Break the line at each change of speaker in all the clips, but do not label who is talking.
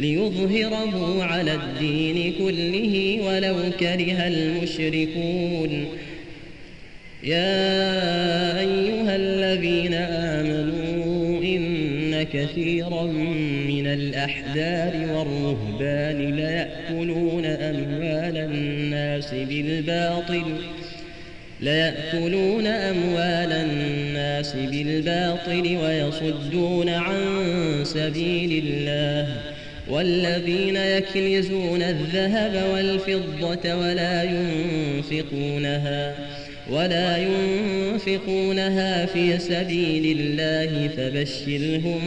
ليظهره على الدين كله ولو كره المشركون. يا أيها الذين آمنوا إن كثيرا من الأحدار والرهبان ليأكلون أموال الناس بالباطل ليأكلون أموال الناس بالباطل ويصدون عن سبيل الله. والذين يكنزون الذهب والفضة ولا ينفقونها ولا ينفقونها في سبيل الله فبشرهم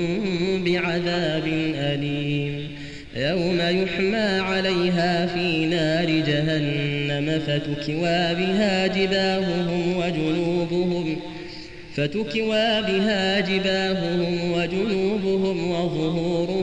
بعذاب أليم. يوم يحمى عليها في نار جهنم فتكوى بها جباههم وجنوبهم فتكوى بها جباههم وجنوبهم وظهورهم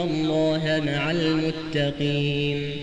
الله مع المتقين